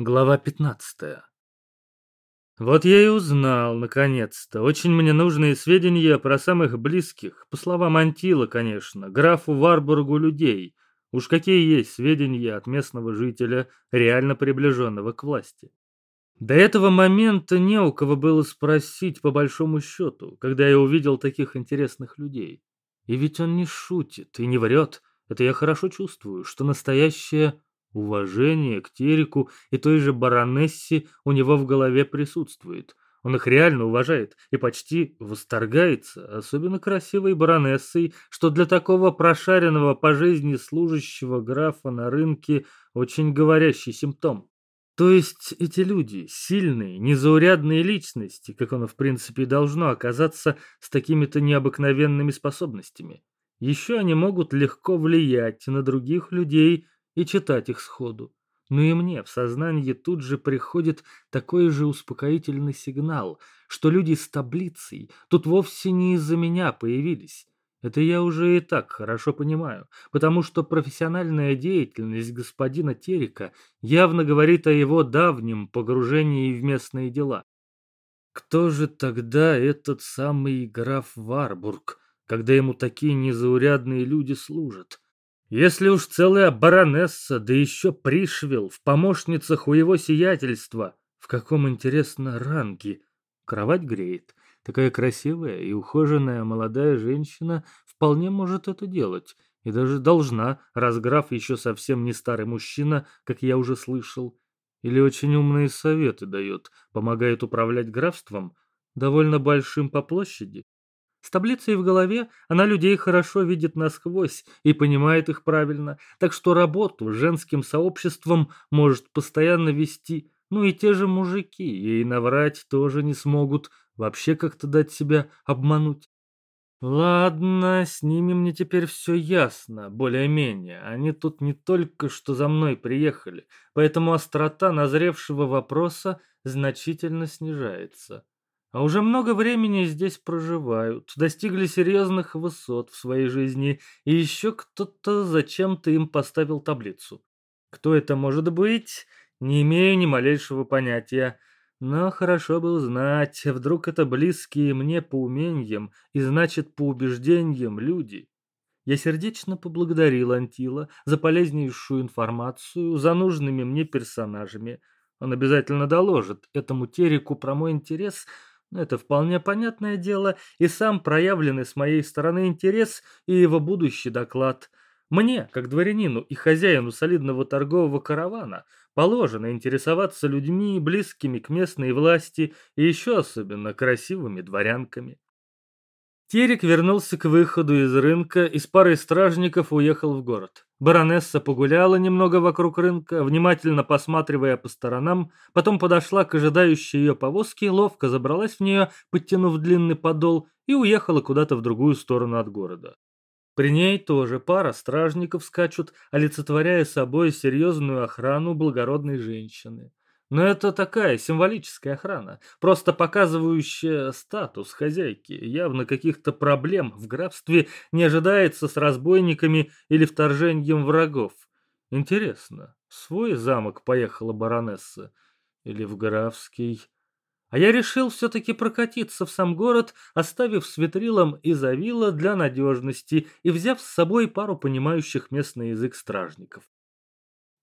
Глава 15. Вот я и узнал, наконец-то, очень мне нужные сведения про самых близких, по словам Антила, конечно, графу Варбургу людей. Уж какие есть сведения от местного жителя, реально приближенного к власти. До этого момента не у кого было спросить по большому счету, когда я увидел таких интересных людей. И ведь он не шутит и не врет. Это я хорошо чувствую, что настоящее Уважение к Тереку и той же баронессе у него в голове присутствует. Он их реально уважает и почти восторгается, особенно красивой баронессой, что для такого прошаренного по жизни служащего графа на рынке очень говорящий симптом. То есть эти люди, сильные, незаурядные личности, как оно в принципе и должно оказаться с такими-то необыкновенными способностями. Еще они могут легко влиять на других людей и читать их сходу. Но и мне в сознание тут же приходит такой же успокоительный сигнал, что люди с таблицей тут вовсе не из-за меня появились. Это я уже и так хорошо понимаю, потому что профессиональная деятельность господина Терека явно говорит о его давнем погружении в местные дела. Кто же тогда этот самый граф Варбург, когда ему такие незаурядные люди служат? Если уж целая баронесса, да еще Пришвил, в помощницах у его сиятельства, в каком, интересно, ранге? Кровать греет. Такая красивая и ухоженная молодая женщина вполне может это делать. И даже должна, раз граф еще совсем не старый мужчина, как я уже слышал. Или очень умные советы дает, помогает управлять графством, довольно большим по площади. С таблицей в голове она людей хорошо видит насквозь и понимает их правильно, так что работу с женским сообществом может постоянно вести. Ну и те же мужики ей наврать тоже не смогут, вообще как-то дать себя обмануть. Ладно, с ними мне теперь все ясно, более-менее. Они тут не только что за мной приехали, поэтому острота назревшего вопроса значительно снижается а уже много времени здесь проживают, достигли серьезных высот в своей жизни, и еще кто-то зачем-то им поставил таблицу. Кто это может быть, не имею ни малейшего понятия, но хорошо бы узнать, вдруг это близкие мне по умениям и значит по убеждениям люди. Я сердечно поблагодарил Антила за полезнейшую информацию, за нужными мне персонажами. Он обязательно доложит этому Тереку про мой интерес – это вполне понятное дело, и сам проявленный с моей стороны интерес и его будущий доклад. Мне, как дворянину и хозяину солидного торгового каравана, положено интересоваться людьми, близкими к местной власти и еще особенно красивыми дворянками. Терек вернулся к выходу из рынка и с парой стражников уехал в город. Баронесса погуляла немного вокруг рынка, внимательно посматривая по сторонам, потом подошла к ожидающей ее повозке, ловко забралась в нее, подтянув длинный подол, и уехала куда-то в другую сторону от города. При ней тоже пара стражников скачут, олицетворяя собой серьезную охрану благородной женщины. Но это такая символическая охрана, просто показывающая статус хозяйки. Явно каких-то проблем в графстве не ожидается с разбойниками или вторжением врагов. Интересно, в свой замок поехала баронесса или в графский? А я решил все-таки прокатиться в сам город, оставив с ветрилом и завила для надежности и взяв с собой пару понимающих местный язык стражников.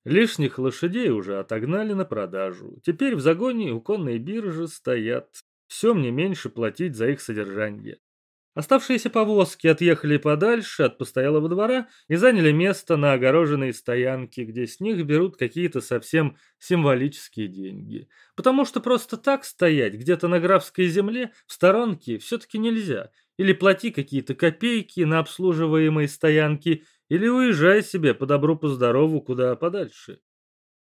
Лишних лошадей уже отогнали на продажу. Теперь в загоне у конной биржи стоят. Все мне меньше платить за их содержание. Оставшиеся повозки отъехали подальше от постоялого двора и заняли место на огороженной стоянке, где с них берут какие-то совсем символические деньги. Потому что просто так стоять где-то на графской земле в сторонке все-таки нельзя. Или плати какие-то копейки на обслуживаемые стоянки, или уезжай себе по добру по здорову куда подальше.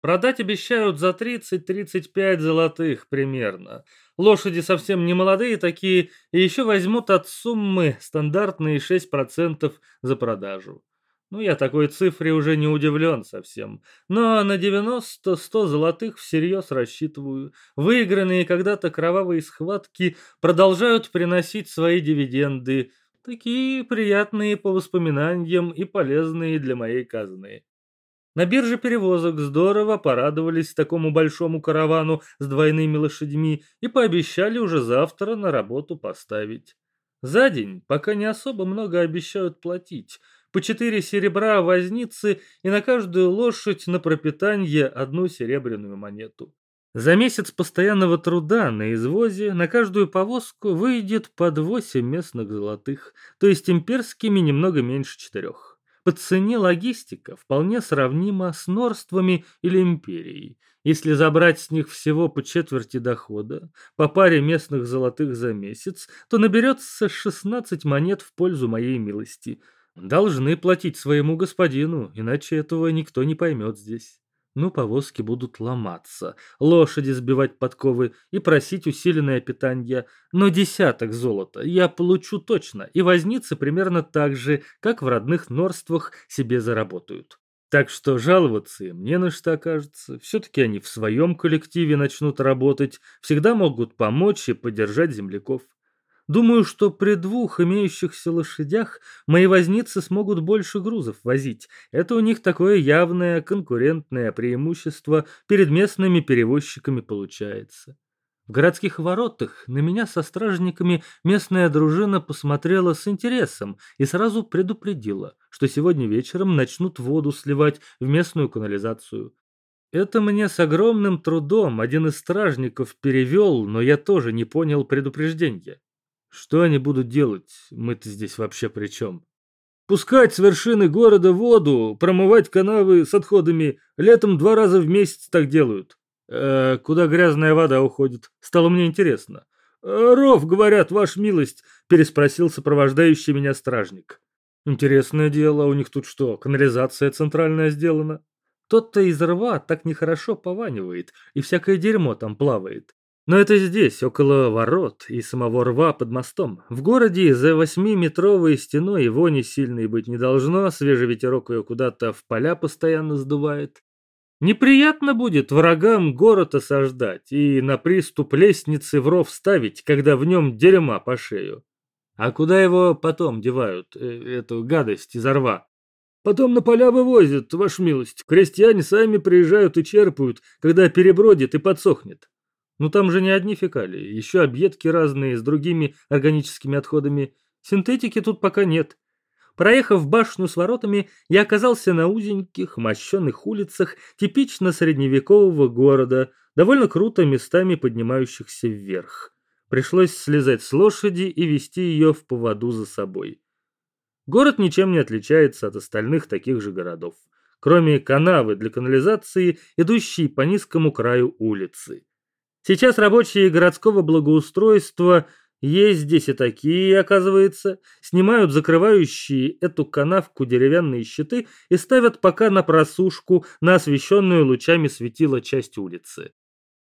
Продать обещают за 30-35 золотых примерно. Лошади совсем не молодые такие, и еще возьмут от суммы стандартные 6% за продажу. Ну, я такой цифре уже не удивлен совсем. Но на 90-100 золотых всерьез рассчитываю. Выигранные когда-то кровавые схватки продолжают приносить свои дивиденды. Такие приятные по воспоминаниям и полезные для моей казны. На бирже перевозок здорово порадовались такому большому каравану с двойными лошадьми и пообещали уже завтра на работу поставить. За день пока не особо много обещают платить. По четыре серебра возницы и на каждую лошадь на пропитание одну серебряную монету. За месяц постоянного труда на извозе на каждую повозку выйдет под восемь местных золотых, то есть имперскими немного меньше четырех. По цене логистика вполне сравнима с норствами или империей. Если забрать с них всего по четверти дохода, по паре местных золотых за месяц, то наберется 16 монет в пользу моей милости. Должны платить своему господину, иначе этого никто не поймет здесь. Ну, повозки будут ломаться, лошади сбивать подковы и просить усиленное питание. Но десяток золота я получу точно, и возницы примерно так же, как в родных норствах себе заработают. Так что жаловаться им не на что окажется. Все-таки они в своем коллективе начнут работать, всегда могут помочь и поддержать земляков. Думаю, что при двух имеющихся лошадях мои возницы смогут больше грузов возить. Это у них такое явное конкурентное преимущество перед местными перевозчиками получается. В городских воротах на меня со стражниками местная дружина посмотрела с интересом и сразу предупредила, что сегодня вечером начнут воду сливать в местную канализацию. Это мне с огромным трудом один из стражников перевел, но я тоже не понял предупреждения. Что они будут делать? Мы-то здесь вообще при чем? Пускать с вершины города воду, промывать канавы с отходами. Летом два раза в месяц так делают. Э, куда грязная вода уходит? Стало мне интересно. «Э, «Ров, говорят, ваша милость», – переспросил сопровождающий меня стражник. «Интересное дело, у них тут что, канализация центральная сделана?» Тот-то из рва так нехорошо пованивает, и всякое дерьмо там плавает. Но это здесь, около ворот и самого рва под мостом. В городе за восьмиметровой стеной вони сильной быть не должно, свежий ветерок ее куда-то в поля постоянно сдувает. Неприятно будет врагам город осаждать и на приступ лестницы в ров ставить, когда в нем дерьма по шею. А куда его потом девают, э, эту гадость из рва? Потом на поля вывозят, ваша милость. Крестьяне сами приезжают и черпают, когда перебродит и подсохнет. Ну там же не одни фекалии, еще объедки разные с другими органическими отходами. Синтетики тут пока нет. Проехав башню с воротами, я оказался на узеньких, мощенных улицах типично средневекового города, довольно круто местами поднимающихся вверх. Пришлось слезать с лошади и вести ее в поводу за собой. Город ничем не отличается от остальных таких же городов, кроме канавы для канализации, идущей по низкому краю улицы. Сейчас рабочие городского благоустройства есть здесь и такие, оказывается, снимают закрывающие эту канавку деревянные щиты и ставят пока на просушку на освещенную лучами светила часть улицы.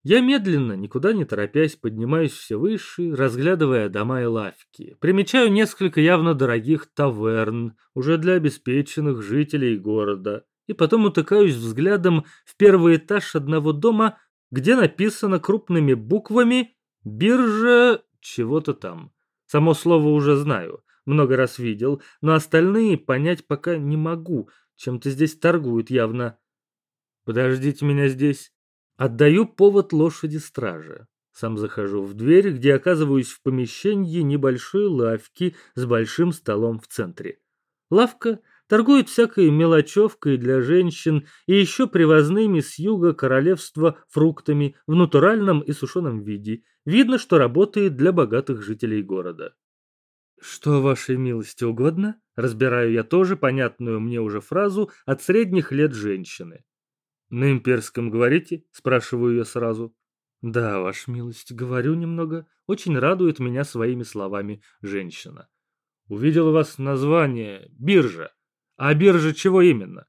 Я медленно, никуда не торопясь, поднимаюсь все выше, разглядывая дома и лавки. Примечаю несколько явно дорогих таверн, уже для обеспеченных жителей города. И потом утыкаюсь взглядом в первый этаж одного дома, где написано крупными буквами «Биржа чего-то там». Само слово уже знаю, много раз видел, но остальные понять пока не могу. Чем-то здесь торгуют явно. Подождите меня здесь. Отдаю повод лошади стража. Сам захожу в дверь, где оказываюсь в помещении небольшой лавки с большим столом в центре. Лавка торгует всякой мелочевкой для женщин и еще привозными с юга королевства фруктами в натуральном и сушеном виде. Видно, что работает для богатых жителей города. «Что вашей милости угодно?» Разбираю я тоже понятную мне уже фразу от средних лет женщины. «На имперском говорите?» – спрашиваю ее сразу. «Да, ваша милость, говорю немного. Очень радует меня своими словами женщина. Увидела вас название «Биржа». А биржа чего именно?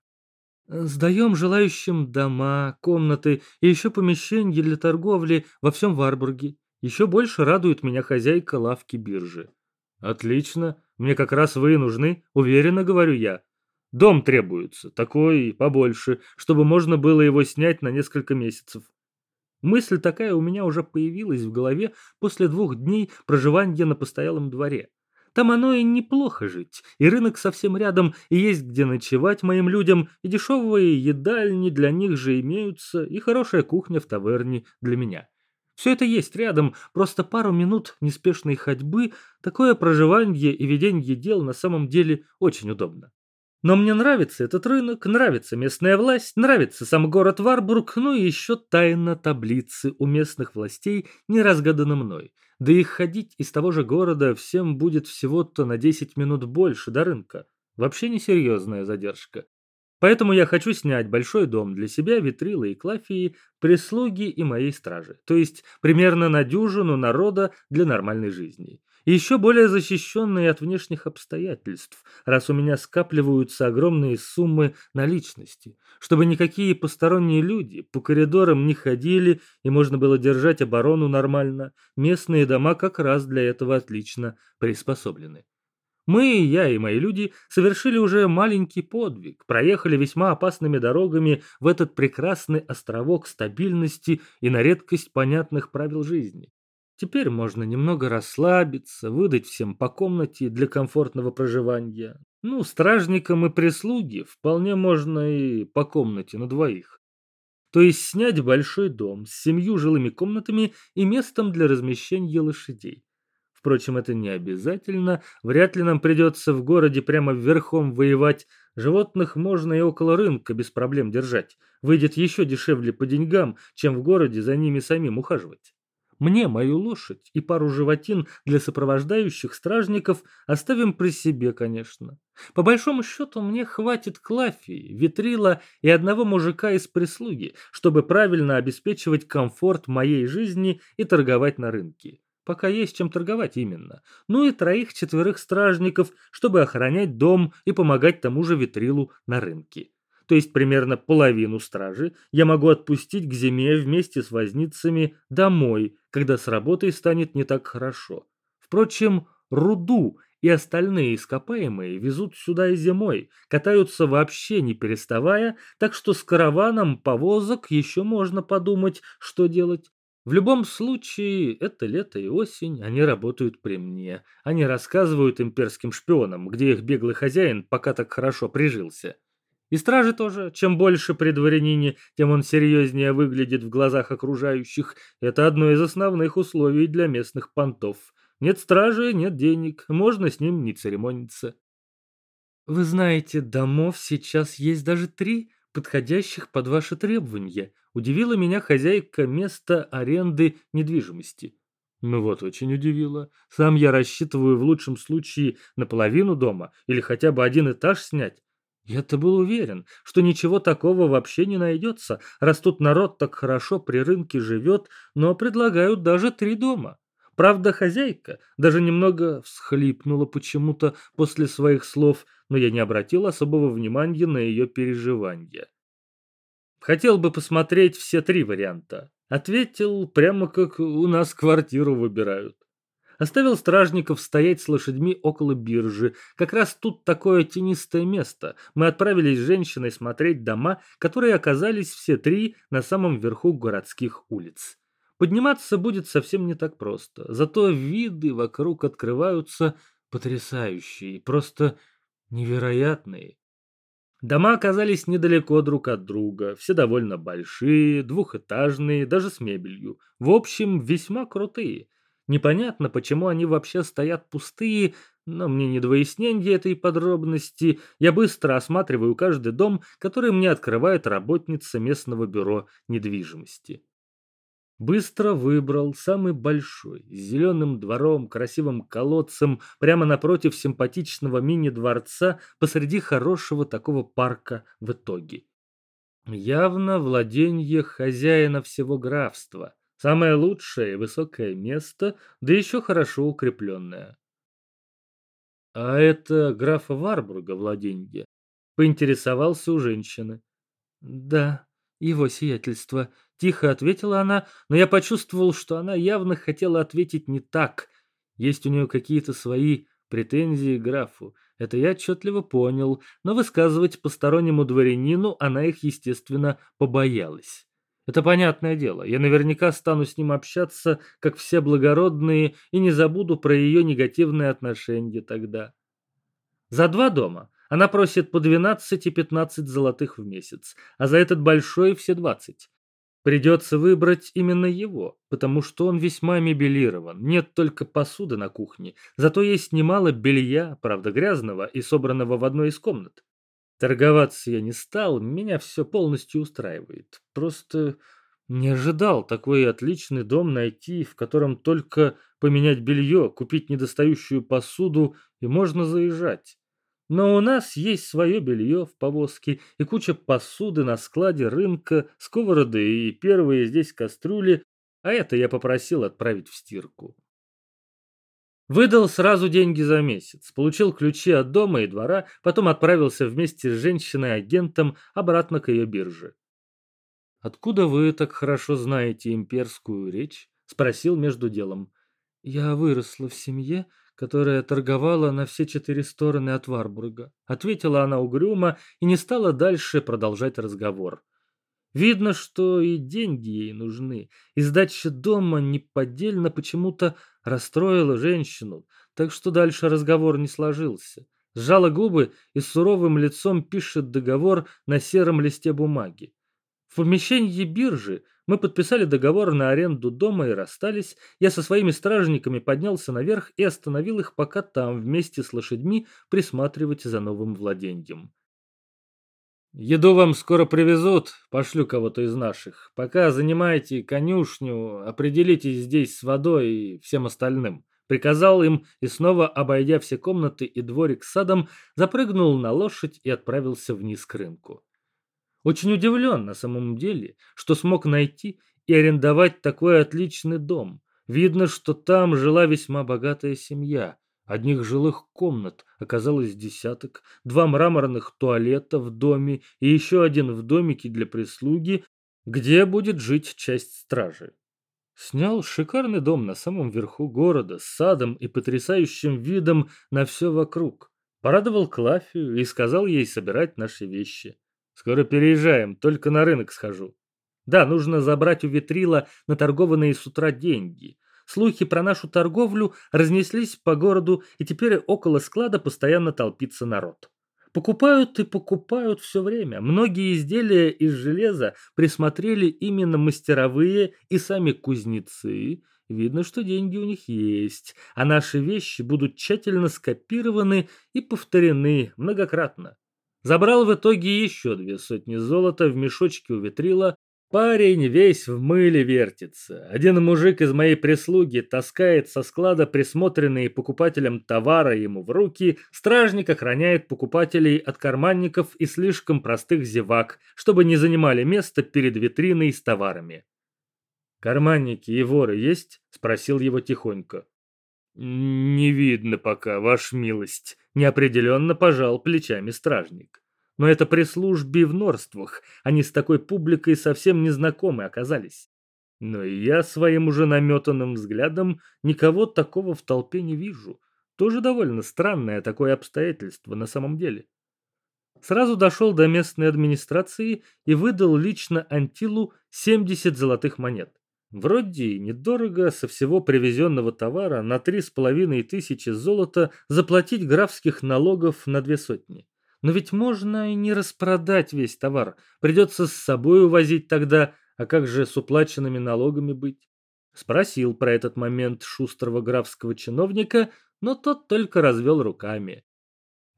Сдаем желающим дома, комнаты и еще помещения для торговли во всем Варбурге. Еще больше радует меня хозяйка лавки биржи. Отлично, мне как раз вы и нужны, уверенно говорю я. Дом требуется, такой побольше, чтобы можно было его снять на несколько месяцев. Мысль такая у меня уже появилась в голове после двух дней проживания на постоялом дворе. Там оно и неплохо жить, и рынок совсем рядом, и есть где ночевать моим людям, и дешевые едальни для них же имеются, и хорошая кухня в таверне для меня. Все это есть рядом, просто пару минут неспешной ходьбы, такое проживание и ведение дел на самом деле очень удобно. Но мне нравится этот рынок, нравится местная власть, нравится сам город Варбург, ну и еще тайна таблицы у местных властей не разгадана мной. Да и ходить из того же города всем будет всего-то на 10 минут больше до рынка. Вообще несерьезная задержка. Поэтому я хочу снять большой дом для себя, витрилы и клафии, прислуги и моей стражи. То есть примерно на дюжину народа для нормальной жизни и еще более защищенные от внешних обстоятельств, раз у меня скапливаются огромные суммы наличности, чтобы никакие посторонние люди по коридорам не ходили и можно было держать оборону нормально. Местные дома как раз для этого отлично приспособлены. Мы, я и мои люди, совершили уже маленький подвиг, проехали весьма опасными дорогами в этот прекрасный островок стабильности и на редкость понятных правил жизни. Теперь можно немного расслабиться, выдать всем по комнате для комфортного проживания. Ну, стражникам и прислуги вполне можно и по комнате на двоих. То есть снять большой дом с семью жилыми комнатами и местом для размещения лошадей. Впрочем, это не обязательно, вряд ли нам придется в городе прямо верхом воевать. Животных можно и около рынка без проблем держать. Выйдет еще дешевле по деньгам, чем в городе за ними самим ухаживать. Мне мою лошадь и пару животин для сопровождающих стражников оставим при себе, конечно. По большому счету мне хватит клафии, витрила и одного мужика из прислуги, чтобы правильно обеспечивать комфорт моей жизни и торговать на рынке. Пока есть чем торговать именно. Ну и троих-четверых стражников, чтобы охранять дом и помогать тому же витрилу на рынке то есть примерно половину стражи, я могу отпустить к зиме вместе с возницами домой, когда с работой станет не так хорошо. Впрочем, руду и остальные ископаемые везут сюда и зимой, катаются вообще не переставая, так что с караваном повозок еще можно подумать, что делать. В любом случае, это лето и осень, они работают при мне. Они рассказывают имперским шпионам, где их беглый хозяин пока так хорошо прижился. И стражи тоже. Чем больше при дворянине, тем он серьезнее выглядит в глазах окружающих. Это одно из основных условий для местных понтов. Нет стражи, нет денег, можно с ним не церемониться. Вы знаете, домов сейчас есть даже три, подходящих под ваши требования. Удивила меня хозяйка места аренды недвижимости. Ну вот, очень удивило. Сам я рассчитываю в лучшем случае на половину дома или хотя бы один этаж снять. Я-то был уверен, что ничего такого вообще не найдется, раз тут народ так хорошо при рынке живет, но предлагают даже три дома. Правда, хозяйка даже немного всхлипнула почему-то после своих слов, но я не обратил особого внимания на ее переживания. Хотел бы посмотреть все три варианта. Ответил, прямо как у нас квартиру выбирают. Оставил стражников стоять с лошадьми около биржи. Как раз тут такое тенистое место. Мы отправились с женщиной смотреть дома, которые оказались все три на самом верху городских улиц. Подниматься будет совсем не так просто. Зато виды вокруг открываются потрясающие, просто невероятные. Дома оказались недалеко друг от друга, все довольно большие, двухэтажные, даже с мебелью. В общем, весьма крутые. Непонятно, почему они вообще стоят пустые, но мне не до выяснения этой подробности. Я быстро осматриваю каждый дом, который мне открывает работница местного бюро недвижимости. Быстро выбрал самый большой, с зеленым двором, красивым колодцем, прямо напротив симпатичного мини-дворца посреди хорошего такого парка в итоге. Явно владение хозяина всего графства. Самое лучшее и высокое место, да еще хорошо укрепленное. А это графа Варбурга владенье? Поинтересовался у женщины. Да, его сиятельство. Тихо ответила она, но я почувствовал, что она явно хотела ответить не так. Есть у нее какие-то свои претензии к графу. Это я отчетливо понял, но высказывать постороннему дворянину она их, естественно, побоялась. Это понятное дело. Я наверняка стану с ним общаться, как все благородные, и не забуду про ее негативные отношения тогда. За два дома она просит по 12 и 15 золотых в месяц, а за этот большой все 20. Придется выбрать именно его, потому что он весьма мебелирован. Нет только посуды на кухне, зато есть немало белья, правда грязного и собранного в одной из комнат. Торговаться я не стал, меня все полностью устраивает. Просто не ожидал такой отличный дом найти, в котором только поменять белье, купить недостающую посуду и можно заезжать. Но у нас есть свое белье в повозке и куча посуды на складе рынка, сковороды и первые здесь кастрюли, а это я попросил отправить в стирку. Выдал сразу деньги за месяц, получил ключи от дома и двора, потом отправился вместе с женщиной-агентом обратно к ее бирже. «Откуда вы так хорошо знаете имперскую речь?» – спросил между делом. «Я выросла в семье, которая торговала на все четыре стороны от Варбурга», — ответила она угрюмо и не стала дальше продолжать разговор. Видно, что и деньги ей нужны, и сдача дома неподдельно почему-то расстроила женщину, так что дальше разговор не сложился. Сжала губы и суровым лицом пишет договор на сером листе бумаги. В помещении биржи мы подписали договор на аренду дома и расстались. Я со своими стражниками поднялся наверх и остановил их пока там вместе с лошадьми присматривать за новым владением. Еду вам скоро привезут, пошлю кого-то из наших. Пока занимайте конюшню, определитесь здесь с водой и всем остальным. Приказал им и снова, обойдя все комнаты и дворик садом, запрыгнул на лошадь и отправился вниз к рынку. Очень удивлен на самом деле, что смог найти и арендовать такой отличный дом. Видно, что там жила весьма богатая семья. Одних жилых комнат оказалось десяток, два мраморных туалета в доме и еще один в домике для прислуги, где будет жить часть стражи. Снял шикарный дом на самом верху города с садом и потрясающим видом на все вокруг. Порадовал Клафию и сказал ей собирать наши вещи. Скоро переезжаем, только на рынок схожу. Да, нужно забрать у Витрила наторгованные с утра деньги. Слухи про нашу торговлю разнеслись по городу, и теперь около склада постоянно толпится народ. Покупают и покупают все время. Многие изделия из железа присмотрели именно мастеровые и сами кузнецы. Видно, что деньги у них есть, а наши вещи будут тщательно скопированы и повторены многократно. Забрал в итоге еще две сотни золота в мешочке у витрила. Парень весь в мыле вертится. Один мужик из моей прислуги таскает со склада присмотренные покупателям товара ему в руки. Стражник охраняет покупателей от карманников и слишком простых зевак, чтобы не занимали место перед витриной с товарами. «Карманники и воры есть?» – спросил его тихонько. «Не видно пока, ваша милость», — неопределенно пожал плечами стражник. Но это при службе в норствах, они с такой публикой совсем незнакомы оказались. Но и я своим уже наметанным взглядом никого такого в толпе не вижу. Тоже довольно странное такое обстоятельство на самом деле. Сразу дошел до местной администрации и выдал лично Антилу 70 золотых монет. Вроде и недорого со всего привезенного товара на три с половиной тысячи золота заплатить графских налогов на две сотни. Но ведь можно и не распродать весь товар. Придется с собой увозить тогда, а как же с уплаченными налогами быть? Спросил про этот момент шустрого графского чиновника, но тот только развел руками.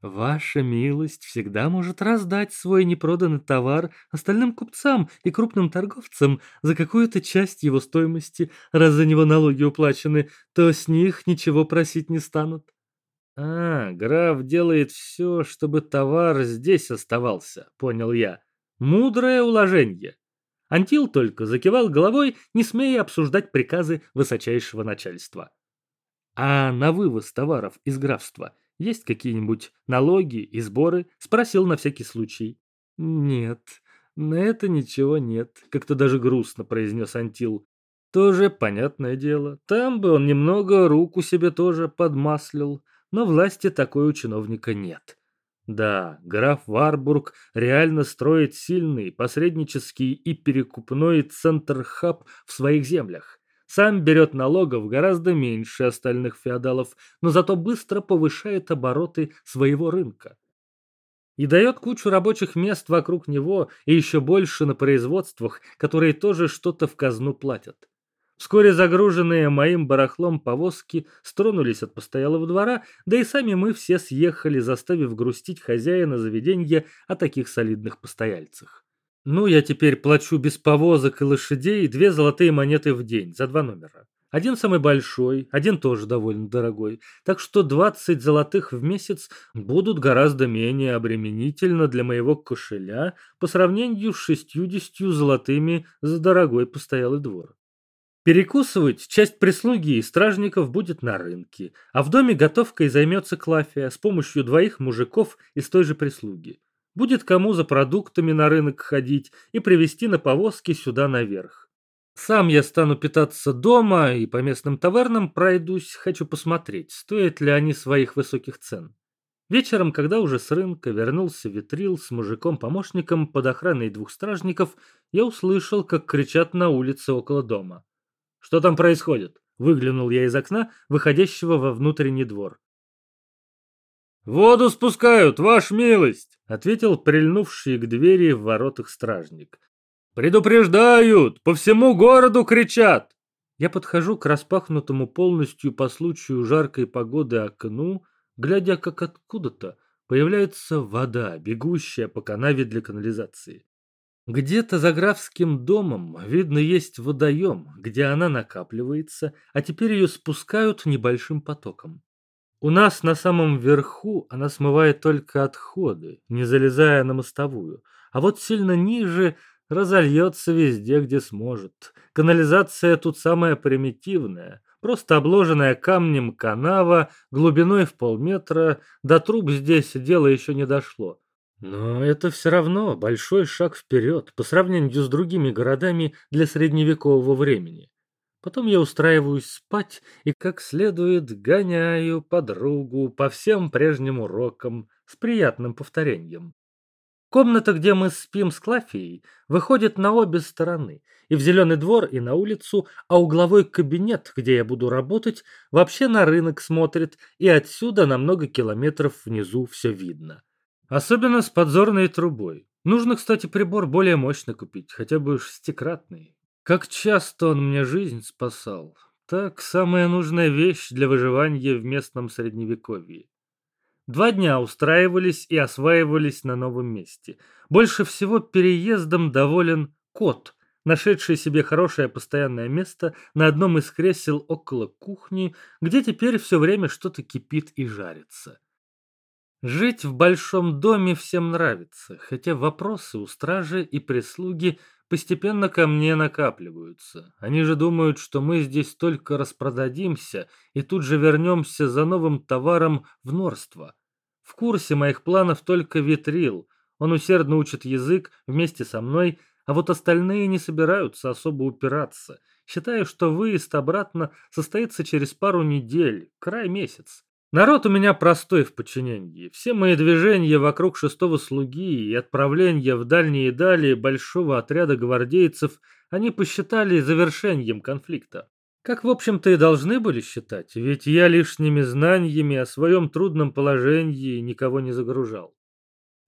Ваша милость всегда может раздать свой непроданный товар остальным купцам и крупным торговцам за какую-то часть его стоимости, раз за него налоги уплачены, то с них ничего просить не станут. А, граф делает все, чтобы товар здесь оставался, понял я. Мудрое уложение. Антил только закивал головой, не смея обсуждать приказы высочайшего начальства. А на вывоз товаров из графства – есть какие-нибудь налоги и сборы? Спросил на всякий случай. Нет, на это ничего нет, как-то даже грустно произнес Антил. Тоже понятное дело. Там бы он немного руку себе тоже подмаслил, но власти такой у чиновника нет. Да, граф Варбург реально строит сильный посреднический и перекупной центр-хаб в своих землях. Сам берет налогов гораздо меньше остальных феодалов, но зато быстро повышает обороты своего рынка. И дает кучу рабочих мест вокруг него и еще больше на производствах, которые тоже что-то в казну платят. Вскоре загруженные моим барахлом повозки стронулись от постоялого двора, да и сами мы все съехали, заставив грустить хозяина заведения о таких солидных постояльцах. Ну, я теперь плачу без повозок и лошадей две золотые монеты в день за два номера. Один самый большой, один тоже довольно дорогой, так что 20 золотых в месяц будут гораздо менее обременительно для моего кошеля по сравнению с 60 золотыми за дорогой постоялый двор. Перекусывать часть прислуги и стражников будет на рынке, а в доме готовкой займется Клафия с помощью двоих мужиков из той же прислуги. Будет кому за продуктами на рынок ходить и привезти на повозке сюда наверх. Сам я стану питаться дома и по местным тавернам пройдусь, хочу посмотреть, стоят ли они своих высоких цен. Вечером, когда уже с рынка вернулся Витрил с мужиком-помощником под охраной двух стражников, я услышал, как кричат на улице около дома. Что там происходит? Выглянул я из окна, выходящего во внутренний двор. «Воду спускают, ваш милость!» — ответил прильнувший к двери в воротах стражник. «Предупреждают! По всему городу кричат!» Я подхожу к распахнутому полностью по случаю жаркой погоды окну, глядя, как откуда-то появляется вода, бегущая по канаве для канализации. Где-то за графским домом, видно, есть водоем, где она накапливается, а теперь ее спускают небольшим потоком. У нас на самом верху она смывает только отходы, не залезая на мостовую, а вот сильно ниже разольется везде, где сможет. Канализация тут самая примитивная, просто обложенная камнем канава глубиной в полметра, до труб здесь дело еще не дошло. Но это все равно большой шаг вперед по сравнению с другими городами для средневекового времени. Потом я устраиваюсь спать и как следует гоняю подругу по всем прежним урокам с приятным повторением. Комната, где мы спим с Клафией, выходит на обе стороны, и в зеленый двор, и на улицу, а угловой кабинет, где я буду работать, вообще на рынок смотрит, и отсюда на много километров внизу все видно. Особенно с подзорной трубой. Нужно, кстати, прибор более мощный купить, хотя бы шестикратный. Как часто он мне жизнь спасал. Так, самая нужная вещь для выживания в местном средневековье. Два дня устраивались и осваивались на новом месте. Больше всего переездом доволен кот, нашедший себе хорошее постоянное место на одном из кресел около кухни, где теперь все время что-то кипит и жарится. Жить в большом доме всем нравится, хотя вопросы у стражи и прислуги постепенно ко мне накапливаются. Они же думают, что мы здесь только распродадимся и тут же вернемся за новым товаром в Норство. В курсе моих планов только Витрил. Он усердно учит язык вместе со мной, а вот остальные не собираются особо упираться. Считаю, что выезд обратно состоится через пару недель, край месяц. Народ у меня простой в подчинении. Все мои движения вокруг шестого слуги и отправления в дальние дали большого отряда гвардейцев они посчитали завершением конфликта. Как, в общем-то, и должны были считать, ведь я лишними знаниями о своем трудном положении никого не загружал.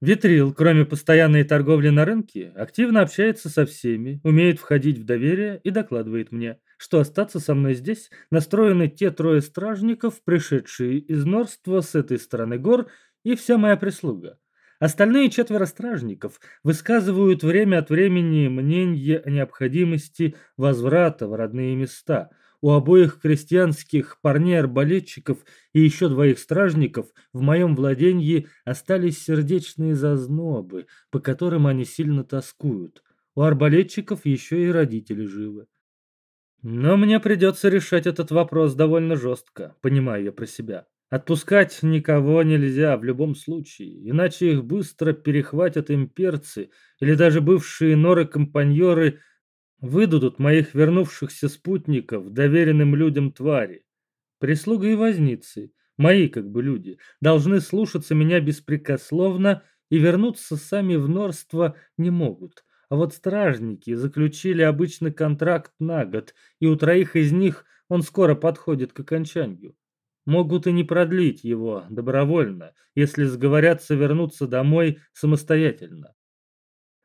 Витрил, кроме постоянной торговли на рынке, активно общается со всеми, умеет входить в доверие и докладывает мне – что остаться со мной здесь настроены те трое стражников, пришедшие из Норства с этой стороны гор, и вся моя прислуга. Остальные четверо стражников высказывают время от времени мнение о необходимости возврата в родные места. У обоих крестьянских парней-арбалетчиков и еще двоих стражников в моем владении остались сердечные зазнобы, по которым они сильно тоскуют. У арбалетчиков еще и родители живы. Но мне придется решать этот вопрос довольно жестко, понимаю я про себя. Отпускать никого нельзя в любом случае, иначе их быстро перехватят имперцы или даже бывшие норы-компаньоры выдадут моих вернувшихся спутников доверенным людям твари. Прислуга и возницы мои как бы люди, должны слушаться меня беспрекословно и вернуться сами в Норство не могут. А вот стражники заключили обычный контракт на год, и у троих из них он скоро подходит к окончанию. Могут и не продлить его добровольно, если сговорятся вернуться домой самостоятельно.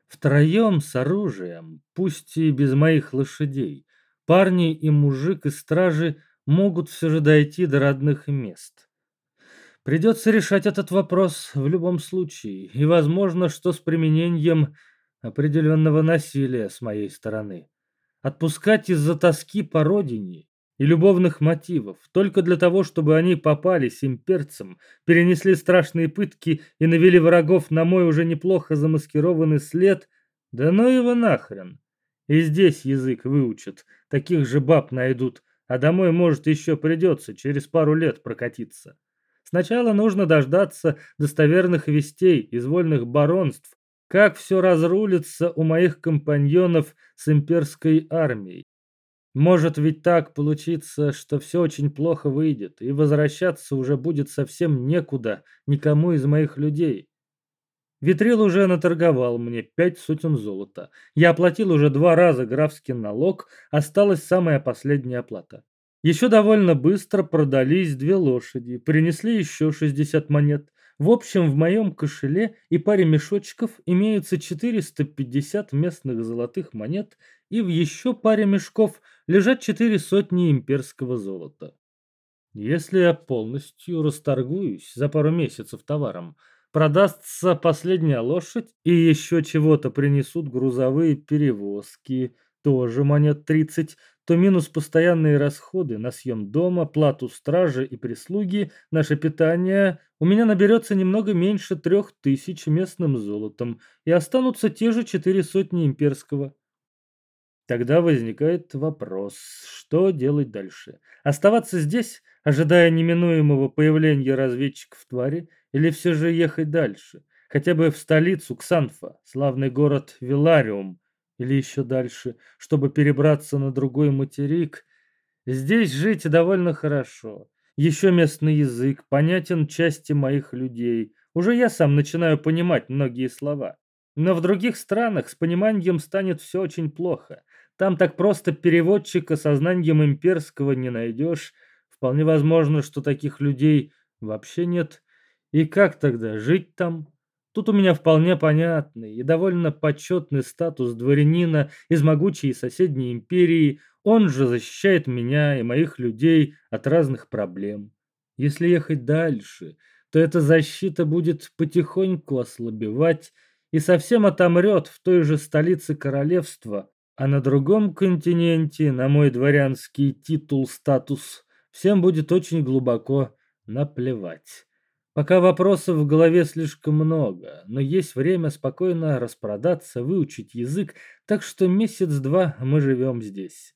Втроем с оружием, пусть и без моих лошадей, парни и мужик из стражи могут все же дойти до родных мест. Придется решать этот вопрос в любом случае, и возможно, что с применением определенного насилия с моей стороны. Отпускать из-за тоски по родине и любовных мотивов, только для того, чтобы они попались имперцам, перенесли страшные пытки и навели врагов на мой уже неплохо замаскированный след, да ну его нахрен. И здесь язык выучат, таких же баб найдут, а домой, может, еще придется через пару лет прокатиться. Сначала нужно дождаться достоверных вестей из вольных баронств, как все разрулится у моих компаньонов с имперской армией. Может ведь так получиться, что все очень плохо выйдет, и возвращаться уже будет совсем некуда никому из моих людей. Витрил уже наторговал мне пять сотен золота. Я оплатил уже два раза графский налог, осталась самая последняя оплата. Еще довольно быстро продались две лошади, принесли еще 60 монет. В общем, в моем кошеле и паре мешочков имеются 450 местных золотых монет, и в еще паре мешков лежат четыре сотни имперского золота. Если я полностью расторгуюсь за пару месяцев товаром, продастся последняя лошадь и еще чего-то принесут грузовые перевозки, тоже монет 30, то минус постоянные расходы на съем дома, плату стражи и прислуги, наше питание, у меня наберется немного меньше трех тысяч местным золотом, и останутся те же четыре сотни имперского. Тогда возникает вопрос, что делать дальше? Оставаться здесь, ожидая неминуемого появления разведчиков твари, или все же ехать дальше? Хотя бы в столицу Ксанфа, славный город Вилариум, или еще дальше, чтобы перебраться на другой материк. Здесь жить довольно хорошо. Еще местный язык, понятен части моих людей. Уже я сам начинаю понимать многие слова. Но в других странах с пониманием станет все очень плохо. Там так просто переводчика со знанием имперского не найдешь. Вполне возможно, что таких людей вообще нет. И как тогда жить там? Тут у меня вполне понятный и довольно почетный статус дворянина из могучей соседней империи, он же защищает меня и моих людей от разных проблем. Если ехать дальше, то эта защита будет потихоньку ослабевать и совсем отомрет в той же столице королевства, а на другом континенте на мой дворянский титул-статус всем будет очень глубоко наплевать. Пока вопросов в голове слишком много, но есть время спокойно распродаться, выучить язык, так что месяц-два мы живем здесь.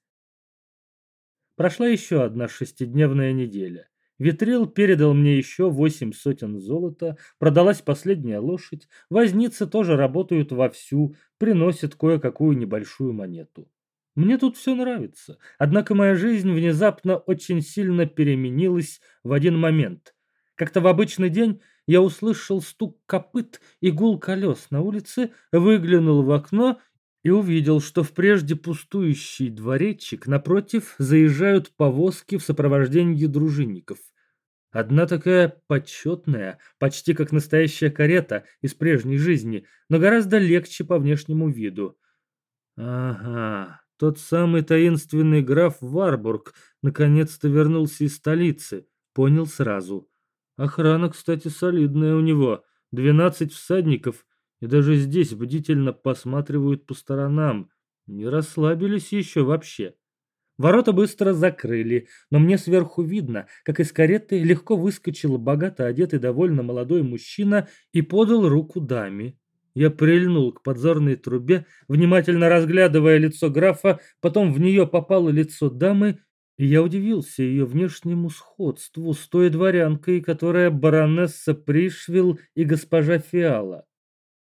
Прошла еще одна шестидневная неделя. Витрил передал мне еще восемь сотен золота, продалась последняя лошадь, возницы тоже работают вовсю, приносят кое-какую небольшую монету. Мне тут все нравится, однако моя жизнь внезапно очень сильно переменилась в один момент – как-то в обычный день я услышал стук копыт и гул колес на улице, выглянул в окно и увидел, что в прежде пустующий дворечек напротив заезжают повозки в сопровождении дружинников. Одна такая почетная, почти как настоящая карета из прежней жизни, но гораздо легче по внешнему виду. Ага, тот самый таинственный граф Варбург наконец-то вернулся из столицы, понял сразу. Охрана, кстати, солидная у него. Двенадцать всадников. И даже здесь бдительно посматривают по сторонам. Не расслабились еще вообще. Ворота быстро закрыли, но мне сверху видно, как из кареты легко выскочил богато одетый довольно молодой мужчина и подал руку даме. Я прильнул к подзорной трубе, внимательно разглядывая лицо графа, потом в нее попало лицо дамы я удивился ее внешнему сходству с той дворянкой, которая баронесса Пришвилл и госпожа Фиала.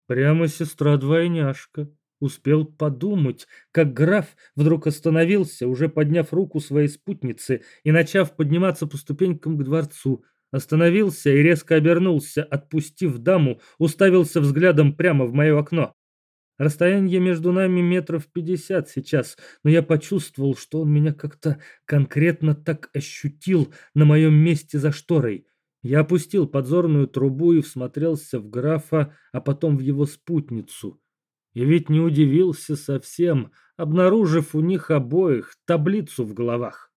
Прямо сестра-двойняшка. Успел подумать, как граф вдруг остановился, уже подняв руку своей спутницы и начав подниматься по ступенькам к дворцу. Остановился и резко обернулся, отпустив даму, уставился взглядом прямо в мое окно. Расстояние между нами метров пятьдесят сейчас, но я почувствовал, что он меня как-то конкретно так ощутил на моем месте за шторой. Я опустил подзорную трубу и всмотрелся в графа, а потом в его спутницу. И ведь не удивился совсем, обнаружив у них обоих таблицу в головах.